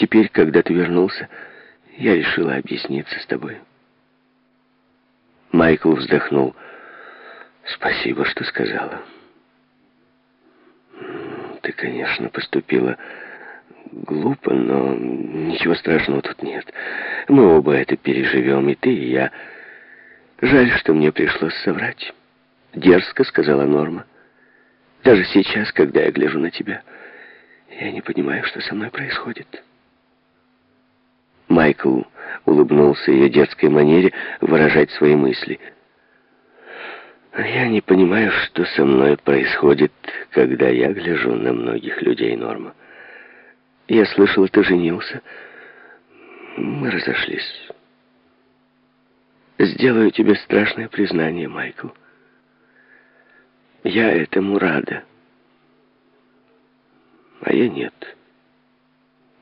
Теперь, когда ты вернулся, я решила объясниться с тобой. Майкл вздохнул. Спасибо, что сказала. Ты, конечно, поступила глупо, но ничего страшного тут нет. Мы оба это переживем, и ты, и я. Жаль, что мне пришлось соврать. Дерзко сказала Норма. Даже сейчас, когда я гляжу на тебя, я не понимаю, что со мной происходит. Майкл улыбнулся ее детской манере выражать свои мысли. «Я не понимаю, что со мной происходит, когда я гляжу на многих людей, Норма. Я слышала, ты женился. Мы разошлись. Сделаю тебе страшное признание, Майкл. Я этому рада. А я нет.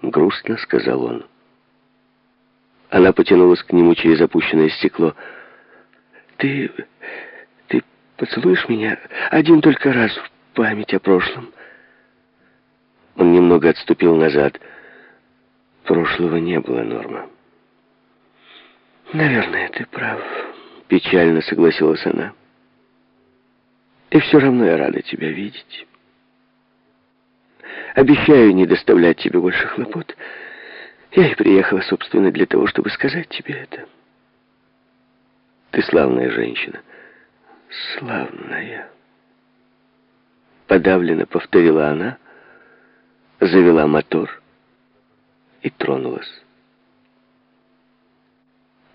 Грустно сказал он. Она потянулась к нему через опущенное стекло. «Ты... ты поцелуешь меня один только раз в память о прошлом?» Он немного отступил назад. Прошлого не было, Норма. «Наверное, ты прав», — печально согласилась она. «И все равно я рада тебя видеть. Обещаю не доставлять тебе больше хлопот». Я и приехала, собственно, для того, чтобы сказать тебе это. Ты славная женщина. Славная. Подавленно повторила она, завела мотор и тронулась.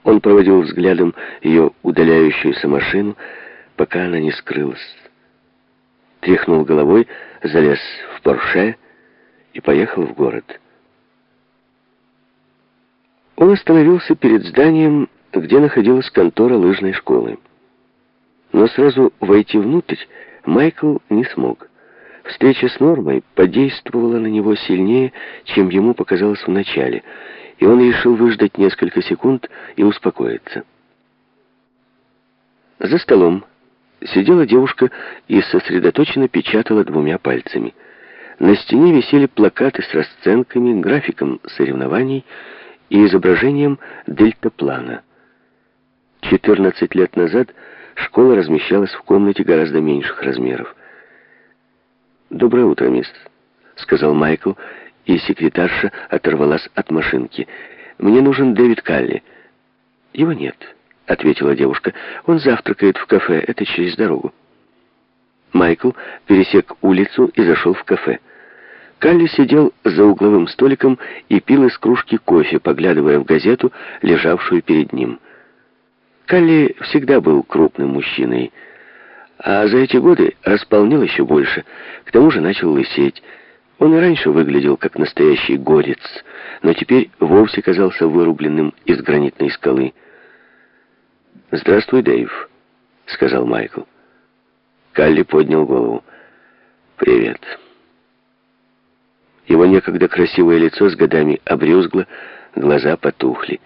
Он проводил взглядом ее удаляющуюся машину, пока она не скрылась. Тряхнул головой, залез в Порше и поехал в город. Он остановился перед зданием, где находилась контора лыжной школы. Но сразу войти внутрь Майкл не смог. Встреча с Нормой подействовала на него сильнее, чем ему показалось вначале, и он решил выждать несколько секунд и успокоиться. За столом сидела девушка и сосредоточенно печатала двумя пальцами. На стене висели плакаты с расценками, графиком соревнований, и изображением дельтаплана. 14 лет назад школа размещалась в комнате гораздо меньших размеров. «Доброе утро, мисс», — сказал Майкл, и секретарша оторвалась от машинки. «Мне нужен Дэвид Калли». «Его нет», — ответила девушка. «Он завтракает в кафе, это через дорогу». Майкл пересек улицу и зашел в кафе. Калли сидел за угловым столиком и пил из кружки кофе, поглядывая в газету, лежавшую перед ним. Калли всегда был крупным мужчиной, а за эти годы располнел еще больше, к тому же начал лысеть. Он и раньше выглядел как настоящий горец, но теперь вовсе казался вырубленным из гранитной скалы. «Здравствуй, Дэйв», — сказал Майкл. Калли поднял голову. «Привет». Его некогда красивое лицо с годами обрюзгло, глаза потухли.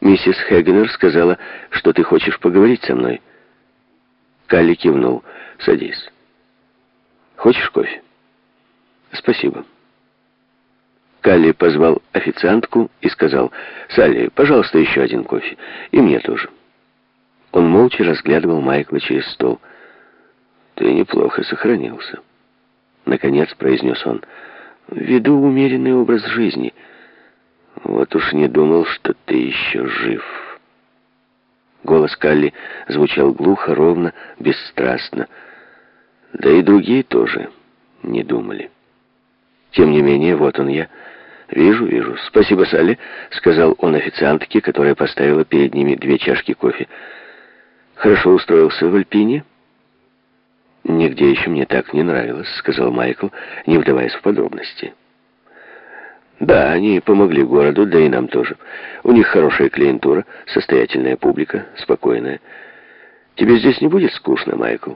«Миссис Хегнер сказала, что ты хочешь поговорить со мной». Калли кивнул. «Садись. Хочешь кофе?» «Спасибо». Калли позвал официантку и сказал, «Салли, пожалуйста, еще один кофе. И мне тоже». Он молча разглядывал Майкла через стол. «Ты неплохо сохранился», — наконец произнес он веду умеренный образ жизни. Вот уж не думал, что ты еще жив. Голос Калли звучал глухо, ровно, бесстрастно. Да и другие тоже не думали. Тем не менее, вот он я. «Вижу, вижу. Спасибо, Салли», — сказал он официантке, которая поставила перед ними две чашки кофе. «Хорошо устроился в Альпине?» «Нигде еще мне так не нравилось», — сказал Майкл, не вдаваясь в подробности. «Да, они помогли городу, да и нам тоже. У них хорошая клиентура, состоятельная публика, спокойная. Тебе здесь не будет скучно, Майкл?»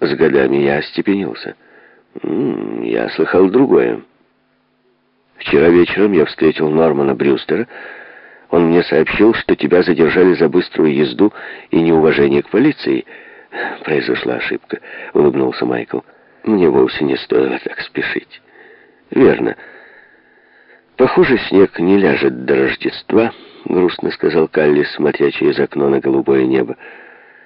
С годами я остепенился. М -м, я слыхал другое. Вчера вечером я встретил Нормана Брюстера. Он мне сообщил, что тебя задержали за быструю езду и неуважение к полиции — «Произошла ошибка», — улыбнулся Майкл. «Мне вовсе не стоило так спешить». «Верно. «Похоже, снег не ляжет до Рождества», — грустно сказал Калли, смотря через окно на голубое небо.